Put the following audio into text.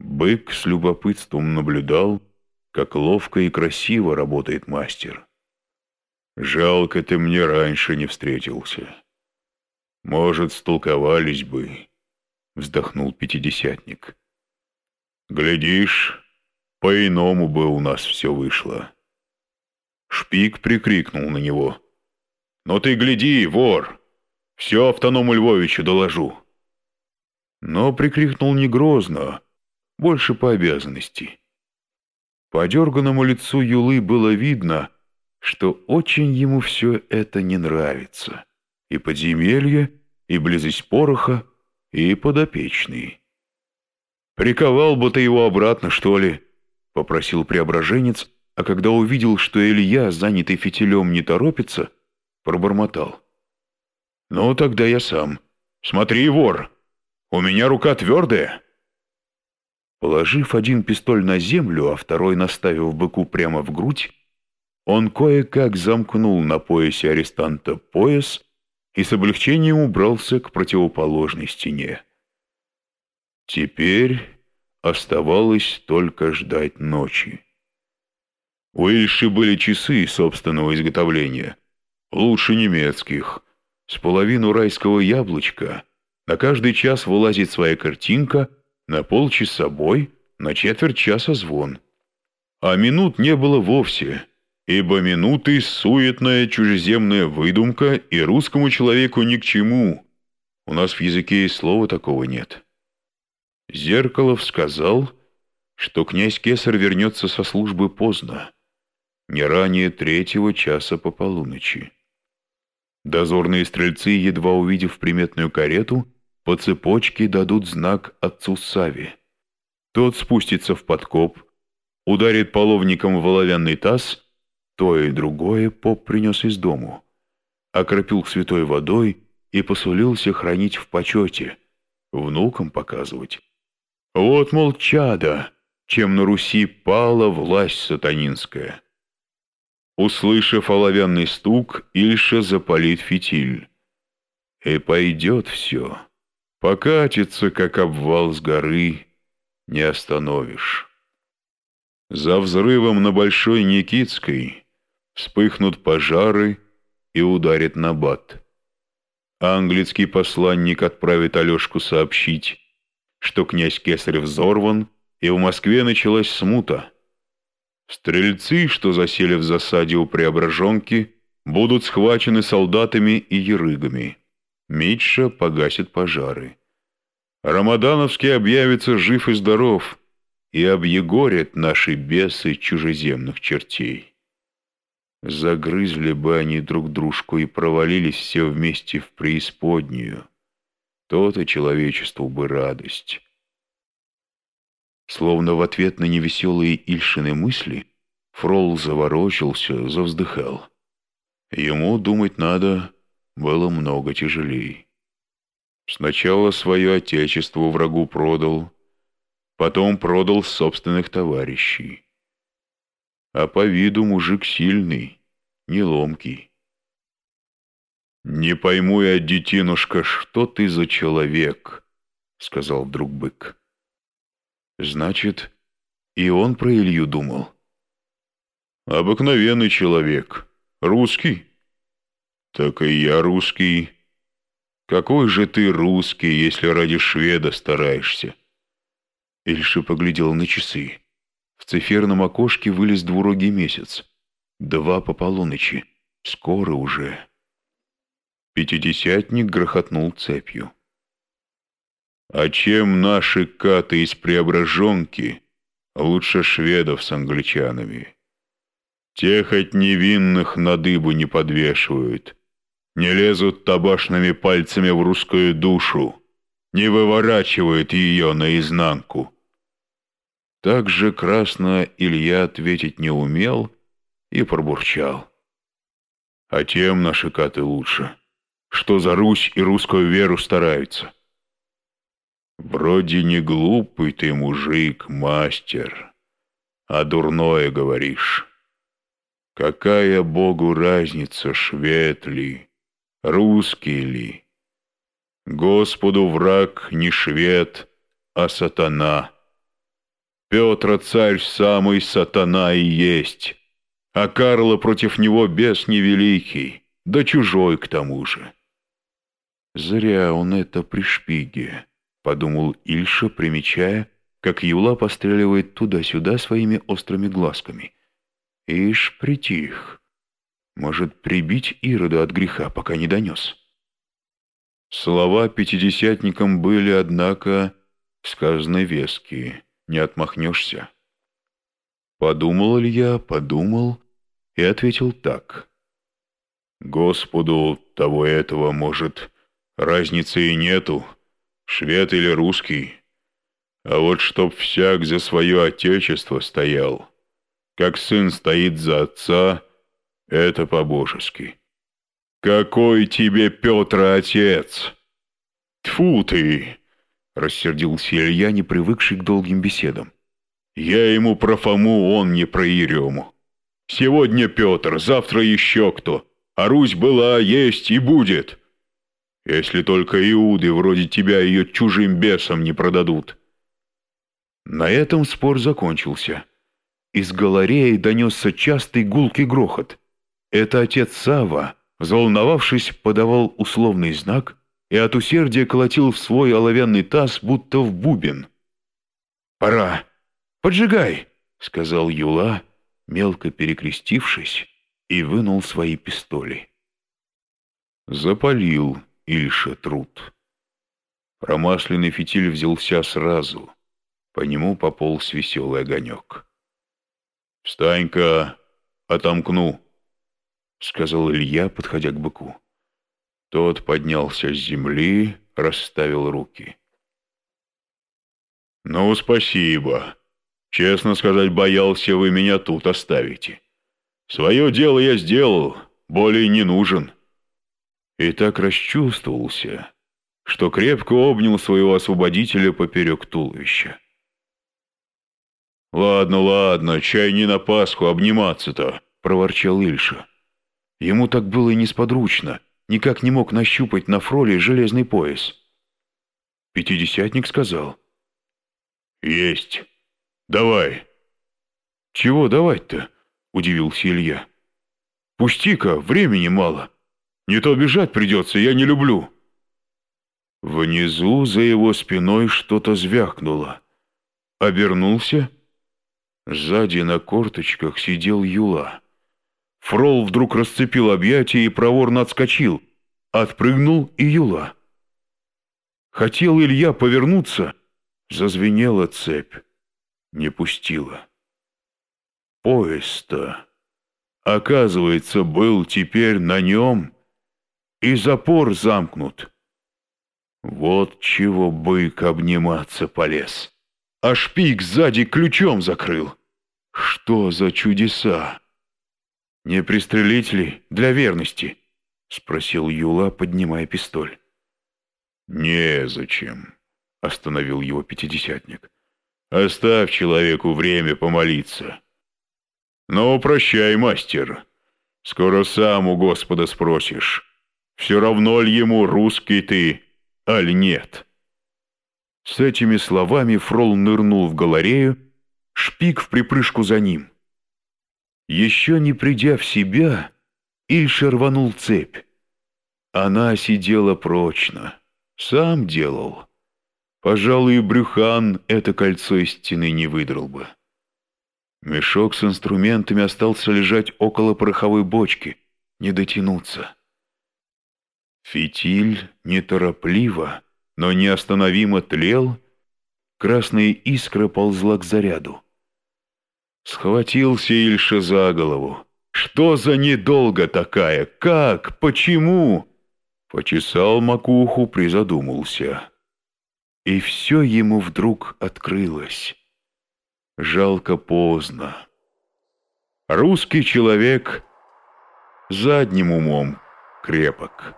Бык с любопытством наблюдал, как ловко и красиво работает мастер. «Жалко ты мне раньше не встретился. Может, столковались бы», — вздохнул пятидесятник. «Глядишь, по-иному бы у нас все вышло». Шпик прикрикнул на него. «Но ты гляди, вор! Все автоному Львовичу доложу!» Но прикрикнул не грозно, больше по обязанности. По дерганному лицу Юлы было видно, что очень ему все это не нравится. И подземелье, и близость пороха, и подопечный. «Приковал бы ты его обратно, что ли?» — попросил преображенец, а когда увидел, что Илья, занятый фитилем, не торопится, пробормотал. «Ну, тогда я сам. Смотри, вор, у меня рука твердая». Положив один пистоль на землю, а второй наставив быку прямо в грудь, он кое-как замкнул на поясе арестанта пояс и с облегчением убрался к противоположной стене. Теперь оставалось только ждать ночи. У Ильши были часы собственного изготовления, лучше немецких, с половину райского яблочка, на каждый час вылазит своя картинка — на полчаса бой, на четверть часа звон. А минут не было вовсе, ибо минуты — суетная чужеземная выдумка и русскому человеку ни к чему. У нас в языке и слова такого нет. Зеркалов сказал, что князь Кесар вернется со службы поздно, не ранее третьего часа по полуночи. Дозорные стрельцы, едва увидев приметную карету, по цепочке дадут знак отцу Сави. Тот спустится в подкоп, ударит половником в оловянный таз, то и другое поп принес из дому, окропил святой водой и посулился хранить в почете, внукам показывать. Вот, мол, чада, чем на Руси пала власть сатанинская. Услышав оловянный стук, Ильша запалит фитиль. И пойдет все. Покатится, как обвал с горы, не остановишь. За взрывом на Большой Никитской вспыхнут пожары и ударит набат. Английский посланник отправит Алешку сообщить, что князь Кесарев взорван, и в Москве началась смута. Стрельцы, что засели в засаде у Преображенки, будут схвачены солдатами и ерыгами. Митша погасит пожары. Рамадановский объявится жив и здоров и объегорит наши бесы чужеземных чертей. Загрызли бы они друг дружку и провалились все вместе в преисподнюю. То-то человечеству бы радость. Словно в ответ на невеселые Ильшины мысли, Фрол заворочился, завздыхал. Ему думать надо было много тяжелее. Сначала свое отечество врагу продал, потом продал собственных товарищей. А по виду мужик сильный, не ломкий. «Не пойму я, детинушка, что ты за человек?» — сказал вдруг бык. «Значит, и он про Илью думал?» «Обыкновенный человек. Русский?» «Так и я русский. Какой же ты русский, если ради шведа стараешься?» Ильша поглядел на часы. В циферном окошке вылез двурогий месяц. Два по полуночи. Скоро уже. Пятидесятник грохотнул цепью. «А чем наши каты из Преображенки лучше шведов с англичанами? Те хоть невинных на дыбу не подвешивают, не лезут табашными пальцами в русскую душу, не выворачивают ее наизнанку. Так же красно Илья ответить не умел и пробурчал. А тем наши каты лучше, что за Русь и русскую веру стараются. Вроде не глупый ты мужик, мастер, а дурное говоришь. Какая Богу разница, швед ли, русский ли. Господу враг не швед, а сатана. Петр царь самый сатана и есть, а Карла против него бес невеликий, да чужой к тому же. Зря он это при шпиге, подумал Ильша, примечая, как Юла постреливает туда-сюда своими острыми глазками. Ишь, притих. Может, прибить Ирода от греха, пока не донес. Слова пятидесятникам были, однако, сказаны веские, не отмахнешься. Подумал Илья, подумал и ответил так. Господу того этого, может, разницы и нету, швед или русский. А вот чтоб всяк за свое отечество стоял, как сын стоит за отца, это по-божески. «Какой тебе, Петр, отец?» «Тьфу ты!» — рассердился Илья, не привыкший к долгим беседам. «Я ему про Фому, он не про Ерему. Сегодня Петр, завтра еще кто, а Русь была, есть и будет. Если только Иуды вроде тебя ее чужим бесам не продадут». На этом спор закончился. Из галереи донесся частый гулкий грохот. Это отец Сава, взволновавшись, подавал условный знак и от усердия колотил в свой оловянный таз, будто в бубен. «Пора! Поджигай!» — сказал Юла, мелко перекрестившись, и вынул свои пистоли. Запалил Ильша труд. Промасленный фитиль взялся сразу. По нему пополз веселый огонек. «Встань-ка, отомкну!» — сказал Илья, подходя к быку. Тот поднялся с земли, расставил руки. «Ну, спасибо. Честно сказать, боялся вы меня тут оставите. Свое дело я сделал, более не нужен». И так расчувствовался, что крепко обнял своего освободителя поперек туловища. «Ладно, ладно, чай не на Пасху обниматься-то», — проворчал Ильша. Ему так было и несподручно, никак не мог нащупать на фроле железный пояс. Пятидесятник сказал. «Есть. Давай». «Чего давать-то?» — удивился Илья. «Пусти-ка, времени мало. Не то бежать придется, я не люблю». Внизу за его спиной что-то звякнуло. Обернулся. Сзади на корточках сидел Юла. Фрол вдруг расцепил объятия и проворно отскочил. Отпрыгнул и Юла. Хотел Илья повернуться, зазвенела цепь. Не пустила. Поезд-то, оказывается, был теперь на нем, и запор замкнут. Вот чего бык обниматься полез. А шпик сзади ключом закрыл. Что за чудеса? «Не пристрелить ли для верности?» — спросил Юла, поднимая пистоль. «Незачем», — остановил его пятидесятник. «Оставь человеку время помолиться». «Ну, прощай, мастер. Скоро сам у Господа спросишь, все равно ли ему русский ты, аль нет?» С этими словами Фрол нырнул в галерею, шпик в припрыжку за ним — еще не придя в себя, Ильша рванул цепь. Она сидела прочно. Сам делал. Пожалуй, Брюхан это кольцо из стены не выдрал бы. Мешок с инструментами остался лежать около пороховой бочки, не дотянуться. Фитиль неторопливо, но неостановимо тлел, красная искра ползла к заряду. Схватился Ильша за голову. «Что за недолго такая? Как? Почему?» Почесал макуху, призадумался. И все ему вдруг открылось. Жалко поздно. Русский человек задним умом крепок.